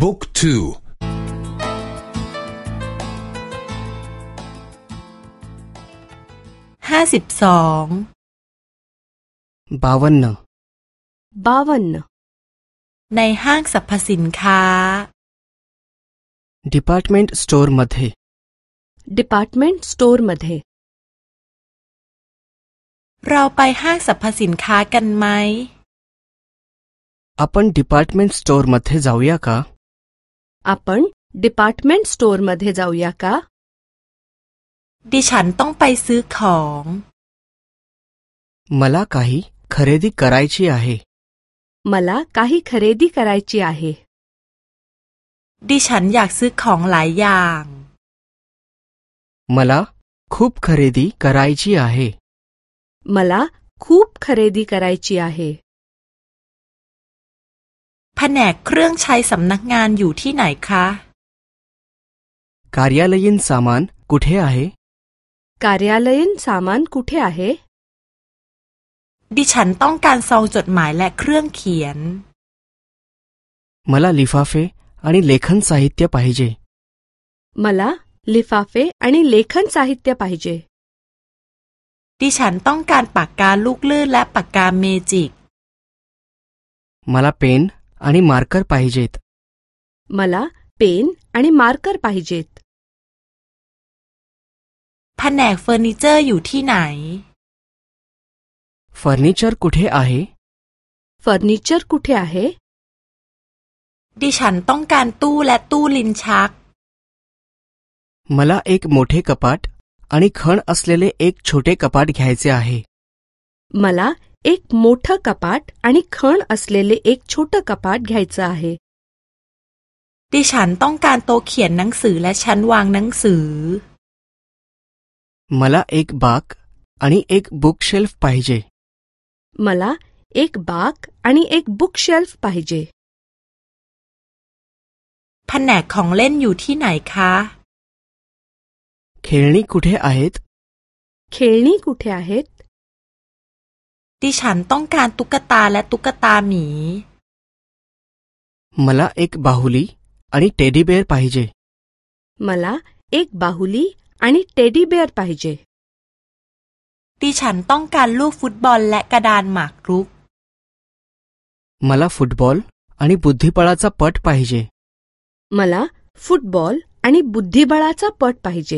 บุกทูห้าสิบสองบาวันบาวันในห้างสรรพสินค้า department store มัธย department store มัธยเราไปห้างสรรพสินค้ากันไหมอพัน department store มัธย์จาวยาค่ आपण department store मध्ये जाऊया का ดิฉันต้องไปซื้อของ मला काही खरेदी करायची आहे मला काही खरेदी करायची आहे ดิฉันอยากซื้อของหลายอย่าง मला खूप खरेदी करायची आहे मला खूप खरेदी करायची आहे แผนกเครื่องใช้สำนักงานอยู่ที่ไหนคะการยาเลยินสามานกุเทอาเฮการยาเลยินสามานกุเทอาเฮดิฉันต้องการซองจดหมายและเครื่องเขียนมาลาลิฟาเฟอันนี้เลขันสาหิตยาไปเจมาลาลิฟาเฟอันนี้เลขันสาหิตยาไปเจ ดิฉันต้องการปากกาลูกเลื่อนและปากกาเมจิกมาลาเพน आणि मार्कर पाहिजेत मला पेन आणि मार्कर पाहिजेत नाही फर्निचर कुठे आहे फर्निचर कुठे आहे ดิฉันต้องการตู้และตู้ลิ้นชัก मला एक मोठे कपाट आणि खण असलेले एक छोटे कपाट घ्यायचे आहे मला एक मोठं कपाट आणि खण असलेले एक छोटं कपाट घ्यायचं आहे ดิฉันต้องการโตเขียนหนังสือและชั้นวางหนังสือมาละเอกบากอันนี้เอกบุ๊กเชลฟ์ไปเจมาละเอกบากอันนี้เอกบุ๊กเชลฟ์ไปเจแผนกของเล่นอยู่ที่ไหนคะเขลนี่กุเทอเฮตเขลนี่กุเทอเฮตดิฉันต้องการตุ๊กตาและตุ๊กตาหมีมาลาเอกบาฮูลีอันนี้เทดดี้เบร์ไปให้เจมาลาเอกบาฮูลีอันนี้เทดดี้เบร์ไปให้เจดิฉันต้องการลูกฟุตบอลและกระดานหมากรุกมาลาฟุตบอลอันนี้บุธีปราชาปัดไปให้เจมาลาฟุตบอลอันนี้บุธีปราชาปัดไปให้เจ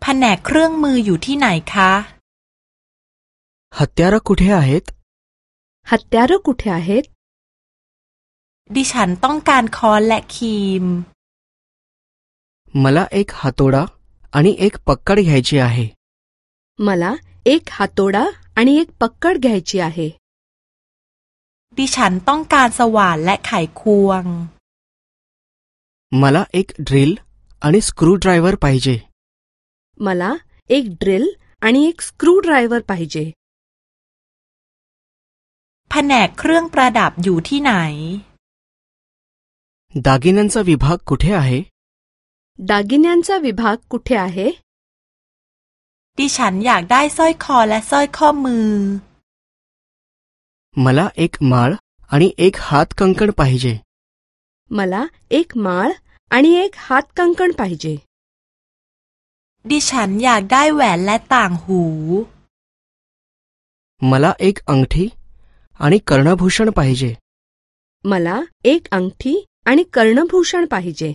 แผนกเครื่องมืออยู่ที่ไหนคะ हत्यारं कुठे आहेत कुठे आहेत मला एक हातोडा आणि एक पक्कड घ्यायची आहे मला एक हातोडा आणि एक पक्कड घ्यायची आहे ดิฉันต้องการสว่านและไขควง मला एक ड्रिल आणि स्क्रू ड्रायव्हर पाहिजे मला एक ड्रिल आणि एक स्क्रू ड्रायव्हर पाहिजे แผนกเครื่องประดับอยู่ที่ไหน ดากินันซาวิบักกุเทอาเฮดากินันซาวิบักกุเทอาเฮดิฉันอยากได้สร้อยคอและสร้อยข้อมือมาลาเอกมาลอันนี้เอกหัตคังคันไปเจมาลาเอกมาลอันนี้เอกหัตคังคันปไปเจ ดิฉันอยากได้แหวนและต่างหูมาลาเอกอังที आणि कर्णभूषण पाहिजे मला एक अंगठी आणि कर्णभूषण पाहिजे